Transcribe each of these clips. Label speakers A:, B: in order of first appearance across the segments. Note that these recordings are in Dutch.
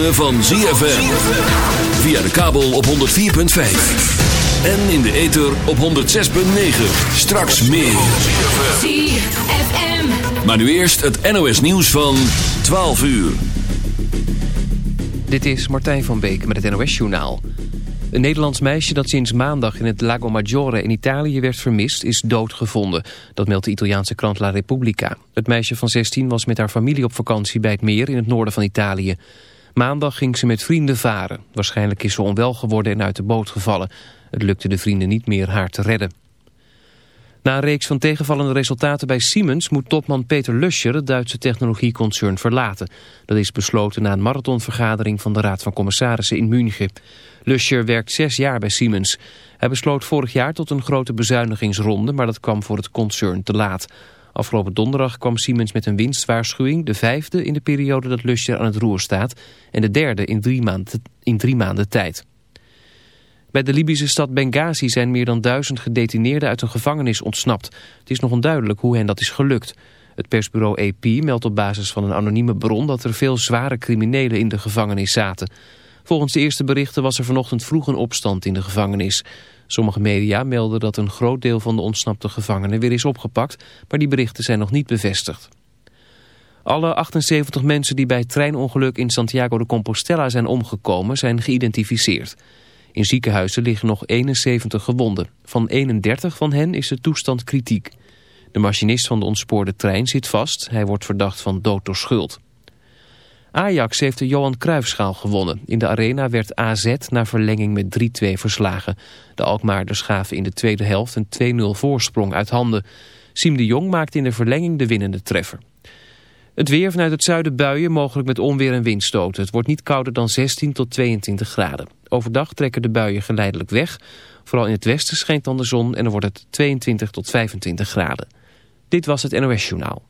A: ritme van ZFM. Via de kabel op 104.5. En in de ether op 106.9. Straks meer.
B: ZFM.
A: Maar nu eerst het NOS nieuws van 12 uur.
C: Dit is Martijn van Beek met het NOS-journaal. Een Nederlands meisje dat sinds maandag in het Lago Maggiore in Italië werd vermist... is doodgevonden. Dat meldt de Italiaanse krant La Repubblica. Het meisje van 16 was met haar familie op vakantie bij het meer in het noorden van Italië. Maandag ging ze met vrienden varen. Waarschijnlijk is ze onwel geworden en uit de boot gevallen. Het lukte de vrienden niet meer haar te redden. Na een reeks van tegenvallende resultaten bij Siemens moet topman Peter Luscher het Duitse technologieconcern verlaten. Dat is besloten na een marathonvergadering van de Raad van Commissarissen in München. Luscher werkt zes jaar bij Siemens. Hij besloot vorig jaar tot een grote bezuinigingsronde, maar dat kwam voor het concern te laat. Afgelopen donderdag kwam Siemens met een winstwaarschuwing, de vijfde in de periode dat Luscher aan het roer staat en de derde in drie maanden, in maanden tijd. Bij de Libische stad Benghazi zijn meer dan duizend gedetineerden uit een gevangenis ontsnapt. Het is nog onduidelijk hoe hen dat is gelukt. Het persbureau AP meldt op basis van een anonieme bron dat er veel zware criminelen in de gevangenis zaten. Volgens de eerste berichten was er vanochtend vroeg een opstand in de gevangenis. Sommige media melden dat een groot deel van de ontsnapte gevangenen weer is opgepakt, maar die berichten zijn nog niet bevestigd. Alle 78 mensen die bij het treinongeluk in Santiago de Compostela zijn omgekomen zijn geïdentificeerd. In ziekenhuizen liggen nog 71 gewonden. Van 31 van hen is de toestand kritiek. De machinist van de ontspoorde trein zit vast. Hij wordt verdacht van dood door schuld. Ajax heeft de Johan Cruijffschaal gewonnen. In de arena werd AZ na verlenging met 3-2 verslagen. De Alkmaarders gaven in de tweede helft een 2-0 voorsprong uit handen. Siem de Jong maakte in de verlenging de winnende treffer. Het weer vanuit het zuiden buien, mogelijk met onweer en windstoten. Het wordt niet kouder dan 16 tot 22 graden. Overdag trekken de buien geleidelijk weg. Vooral in het westen schijnt dan de zon en dan wordt het 22 tot 25 graden. Dit was het NOS Journaal.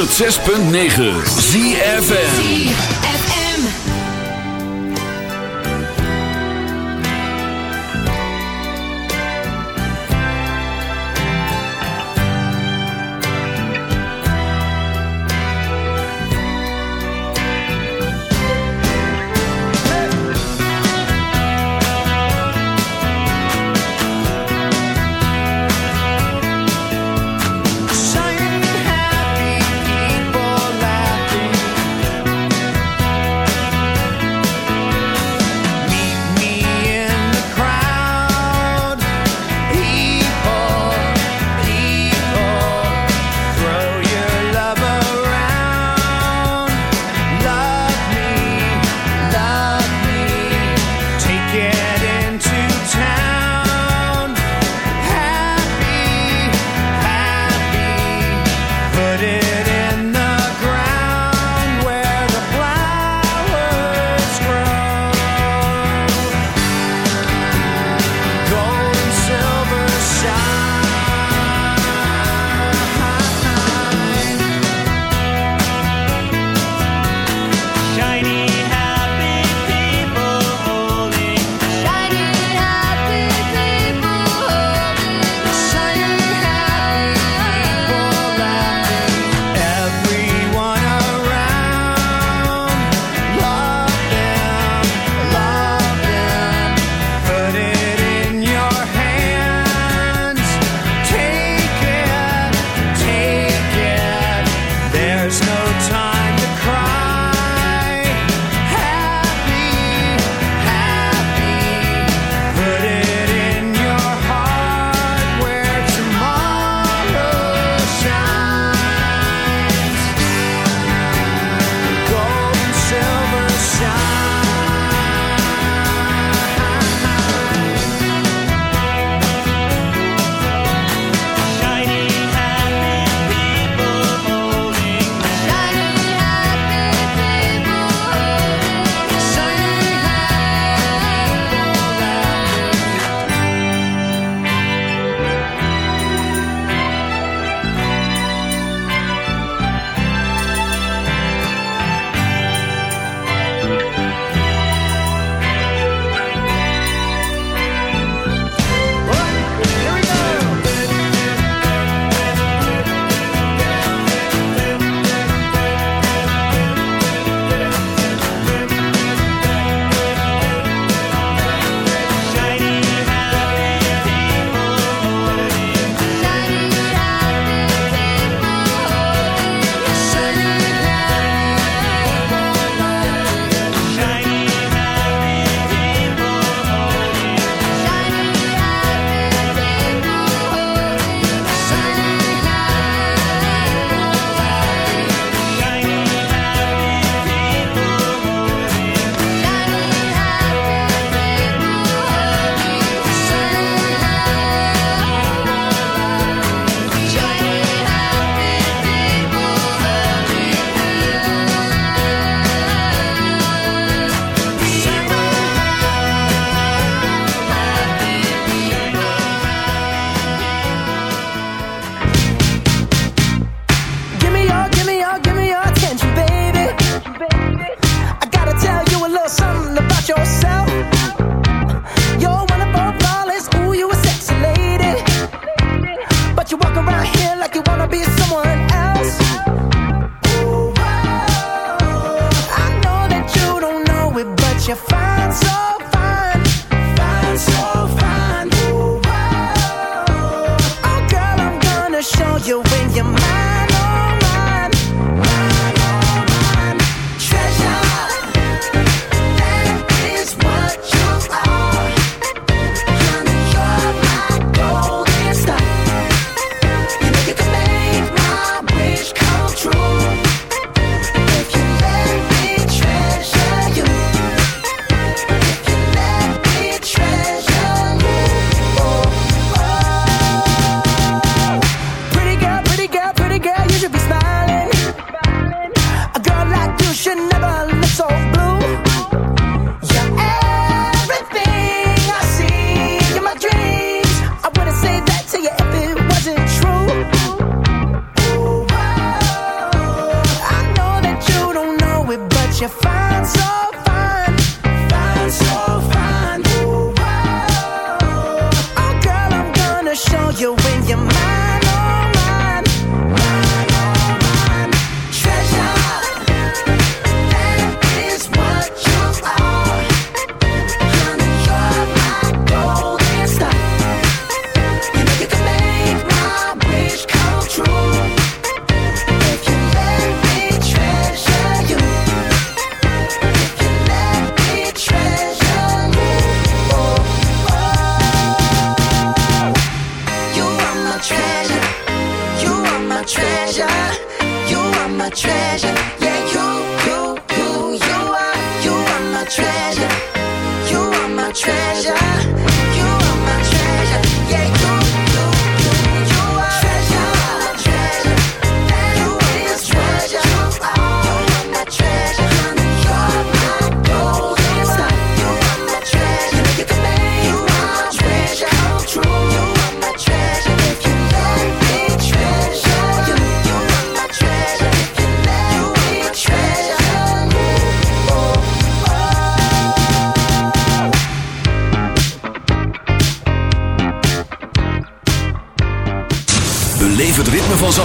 D: 106.9 ZFN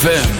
E: ZFM.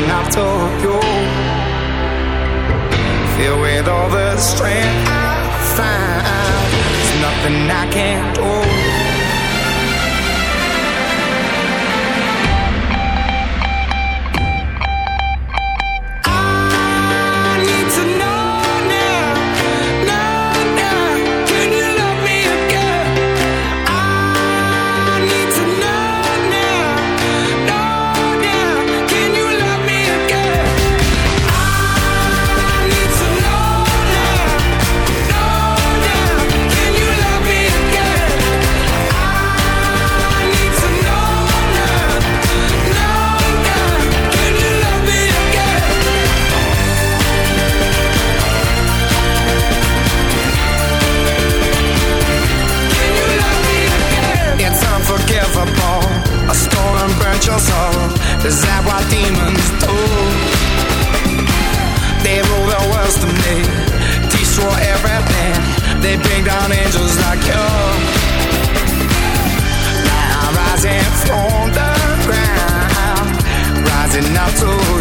F: looking to you.
G: Filled with all the strength I find, there's nothing I can't do.
H: Demons do. They rule the world to me, destroy everything. They bring down angels like you. Now I'm rising from the ground, rising up to